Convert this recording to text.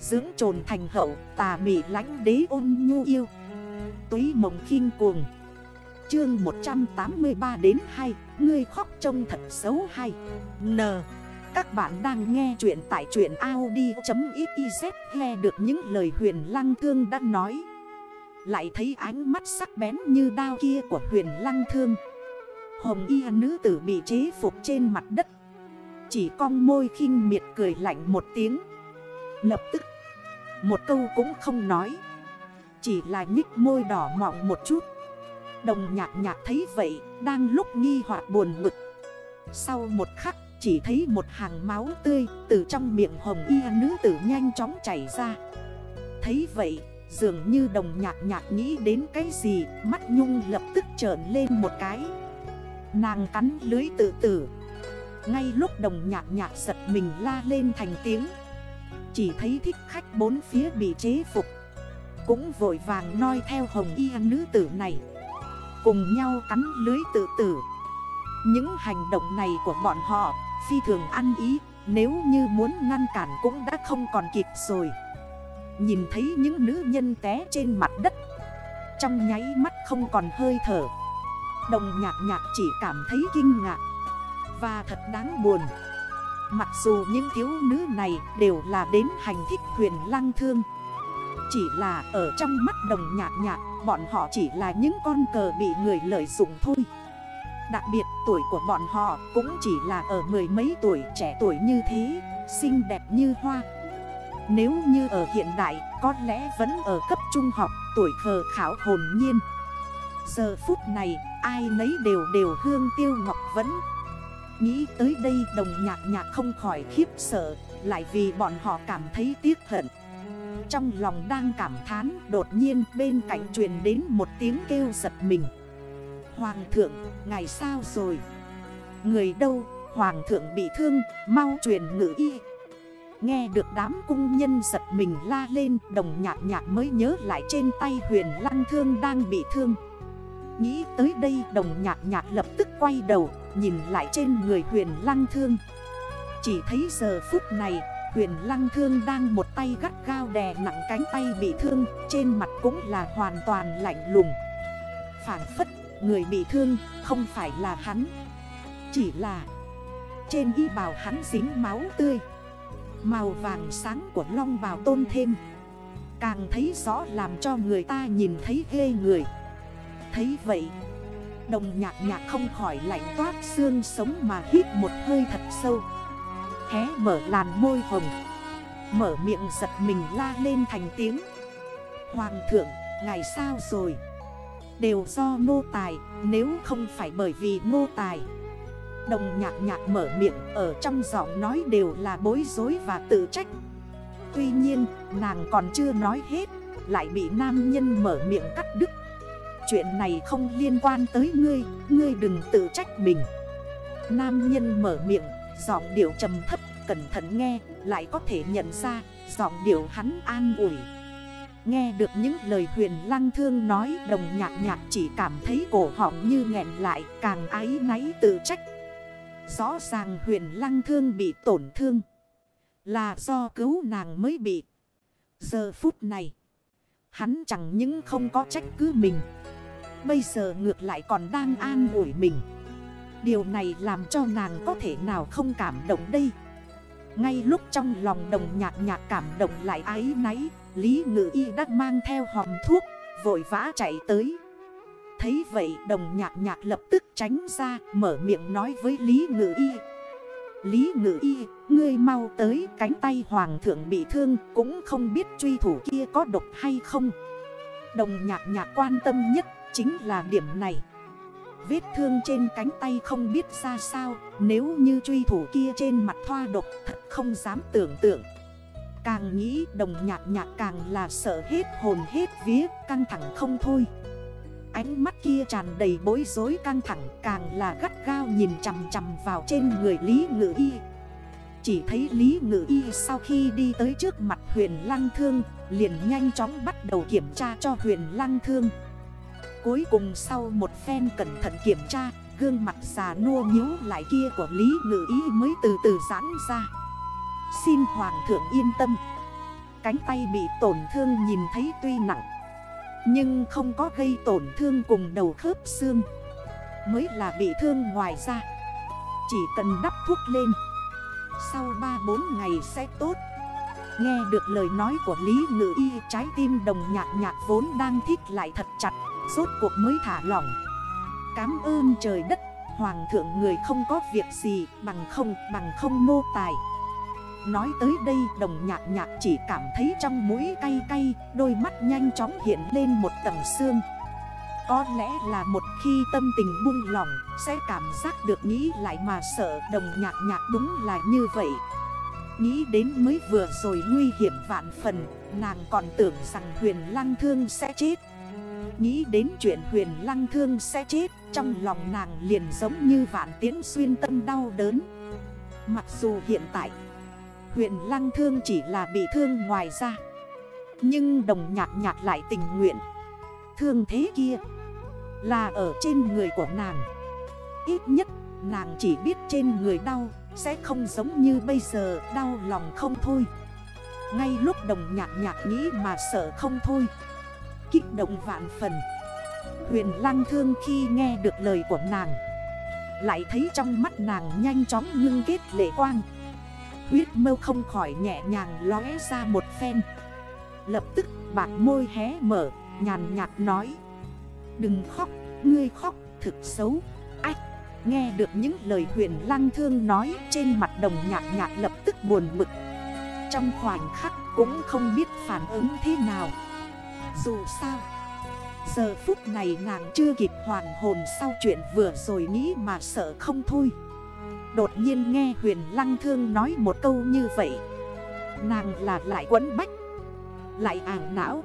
Dưỡng trồn thành hậu, tà mị lánh đế ôn nhu yêu. Túy mộng khinh cuồng. Chương 183 đến 2 Ngươi khóc trông thật xấu hay? N. Các bạn đang nghe chuyện tại chuyện Audi.xyz Nghe được những lời huyền lăng thương đã nói. Lại thấy ánh mắt sắc bén như đao kia của huyền lăng thương. Hồng y nữ tử bị chế phục trên mặt đất. Chỉ cong môi khinh miệt cười lạnh một tiếng. Lập tức, Một câu cũng không nói. Chỉ là nhích môi đỏ mọng một chút. Đồng nhạc nhạc thấy vậy, Đang lúc nghi hoặc buồn bực. Sau một khắc, chỉ thấy một hàng máu tươi Từ trong miệng hồng y nữ tử nhanh chóng chảy ra. Thấy vậy, Dường như đồng nhạc nhạc nghĩ đến cái gì, Mắt nhung lập tức trởn lên một cái. Nàng cắn lưới tự tử. Ngay lúc đồng nhạc nhạc giật mình la lên thành tiếng chỉ thấy thích khách bốn phía bị chế phục. Cũng vội vàng noi theo hồng y nữ tử này. Cùng nhau cắn lưới tự tử. Những hành động này của bọn họ, phi thường ăn ý, Nếu như muốn ngăn cản cũng đã không còn kịp rồi. Nhìn thấy những nữ nhân té trên mặt đất, Trong nháy mắt không còn hơi thở. Đồng nhạc nhạc chỉ cảm thấy kinh ngạc, Và thật đáng buồn. Mặc dù những thiếu nữ này đều là đến hành thích huyền lăng thương. Chỉ là ở trong mắt đồng nhạc nhạc Bọn họ chỉ là những con cờ bị người lợi dụng thôi. Đặc biệt tuổi của bọn họ cũng chỉ là ở mười mấy tuổi trẻ tuổi như thế, Xinh đẹp như hoa. Nếu như ở hiện đại, có lẽ vẫn ở cấp trung học, tuổi khờ khảo hồn nhiên. Giờ phút này, ai nấy đều đều hương tiêu ngọc vẫn Nghĩ tới đây đồng nhạc nhạc không khỏi khiếp sợ Lại vì bọn họ cảm thấy tiếc hận. Trong lòng đang cảm thán Đột nhiên bên cạnh truyền đến một tiếng kêu giật mình. Hoàng thượng, ngày sao rồi? Người đâu, hoàng thượng bị thương, mau truyền ngữ y. Nghe được đám cung nhân giật mình la lên Đồng nhạc nhạc mới nhớ lại trên tay huyền lăng thương đang bị thương. Nghĩ tới đây, đồng nhạc nhạc lập tức quay đầu, Nhìn lại trên người huyền lăng thương. Chỉ thấy giờ phút này, Huyền lăng thương đang một tay gắt gao đè nặng cánh tay bị thương, Trên mặt cũng là hoàn toàn lạnh lùng. Phản phất, người bị thương, không phải là hắn, Chỉ là trên y bào hắn dính máu tươi. Màu vàng sáng của long bào tôn thêm. Càng thấy rõ làm cho người ta nhìn thấy ghê người. Thấy vậy. Đồng nhạc nhạc không khỏi lạnh toát xương sống mà hít một hơi thật sâu. Hé mở làn môi hồng. Mở miệng giật mình la lên thành tiếng. Hoàng thượng, ngày sao rồi? Đều do nô tài Nếu không phải bởi vì nô tài. Đồng nhạc nhạc mở miệng Ở trong giọng nói đều là bối rối và tự trách. Tuy nhiên nàng còn chưa nói hết Lại bị nam nhân mở miệng cắt đứt. Chuyện này không liên quan tới ngươi Ngươi đừng tự trách mình. Nam nhân mở miệng, Giọng điệu trầm thấp, cẩn thận nghe, Lại có thể nhận ra, Giọng điệu hắn an ủi. Nghe được những lời huyền lăng thương nói, Đồng nhạc nhạc chỉ cảm thấy cổ họng như nghẹn lại, Càng ái náy tự trách. Rõ ràng huyền lăng thương bị tổn thương, Là do cứu nàng mới bị. Giờ phút này, Hắn chẳng những không có trách cứ mình Bây giờ ngược lại còn đang an ủi mình. Điều này làm cho nàng có thể nào không cảm động đây? Ngay lúc trong lòng đồng nhạc nhạc cảm động lại ái náy, Lý ngự y đã mang theo hòm thuốc, Vội vã chạy tới. Thấy vậy, đồng nhạc nhạc lập tức tránh ra, Mở miệng nói với Lý ngự y. Lý ngự y, Ngươi mau tới, cánh tay hoàng thượng bị thương, Cũng không biết truy thủ kia có độc hay không. Đồng nhạc nhạc quan tâm nhất chính là điểm này. Vết thương trên cánh tay không biết ra sao, Nếu như truy thủ kia trên mặt thoa độc, Thật không dám tưởng tượng. Càng nghĩ đồng nhạc nhạc càng là sợ hết hồn hết vía, Căng thẳng không thôi. Ánh mắt kia tràn đầy bối rối căng thẳng, Càng là gắt gao nhìn chằm chằm vào trên người Lý Ngự Y. Chỉ thấy Lý Ngự Y sau khi đi tới trước mặt huyền lăng thương, Liền nhanh chóng bắt đầu kiểm tra cho huyền lăng thương. Cuối cùng sau một phen cẩn thận kiểm tra, Gương mặt già nua nhíu lại kia của Lý Ngự Y mới từ từ giãn ra. Xin Hoàng thượng yên tâm. Cánh tay bị tổn thương nhìn thấy tuy nặng, Nhưng không có gây tổn thương cùng đầu khớp xương. Mới là bị thương ngoài ra Chỉ cần đắp thuốc lên, Sau 3-4 ngày sẽ tốt. Nghe được lời nói của Lý Ngự Y Trái tim đồng nhạc nhạc vốn đang thích lại thật chặt. Rốt cuộc mới thả lỏng. Cám ơn trời đất, Hoàng thượng người không có việc gì, Bằng không bằng không nô tài. Nói tới đây, đồng nhạc nhạc chỉ cảm thấy trong mũi cay cay, Đôi mắt nhanh chóng hiện lên một tầng xương. Có lẽ là một khi tâm tình buông lỏng, Sẽ cảm giác được nghĩ lại mà sợ đồng nhạc nhạc đúng là như vậy. Nghĩ đến mới vừa rồi nguy hiểm vạn phần, Nàng còn tưởng rằng huyền lang thương sẽ chết. Nghĩ đến chuyện huyền lăng thương sẽ chết, Trong lòng nàng liền giống như vạn tiến xuyên tâm đau đớn. Mặc dù hiện tại, Huyền lăng thương chỉ là bị thương ngoài ra Nhưng đồng nhạc nhạc lại tình nguyện. Thương thế kia Là ở trên người của nàng. Ít nhất, nàng chỉ biết trên người đau Sẽ không giống như bây giờ, đau lòng không thôi. Ngay lúc đồng nhạc nhạc nghĩ mà sợ không thôi Kích động vạn phần. Huyền lăng thương khi nghe được lời của nàng Lại thấy trong mắt nàng nhanh chóng ngưng kết lệ quang. Huyết mâu không khỏi nhẹ nhàng lóe ra một phen. Lập tức bạc môi hé mở Nhàn nhạt nói Đừng khóc, ngươi khóc thực xấu. Ách, nghe được những lời huyền lăng thương nói Trên mặt đồng nhạt nhạt, lập tức buồn bực. Trong khoảnh khắc cũng không biết phản ứng thế nào. Dù sao, Giờ phút này nàng chưa kịp hoàn hồn sau chuyện vừa rồi nghĩ mà sợ không thôi. Đột nhiên nghe huyền lăng thương nói một câu như vậy. Nàng là lại quấn bách, Lại ảng não.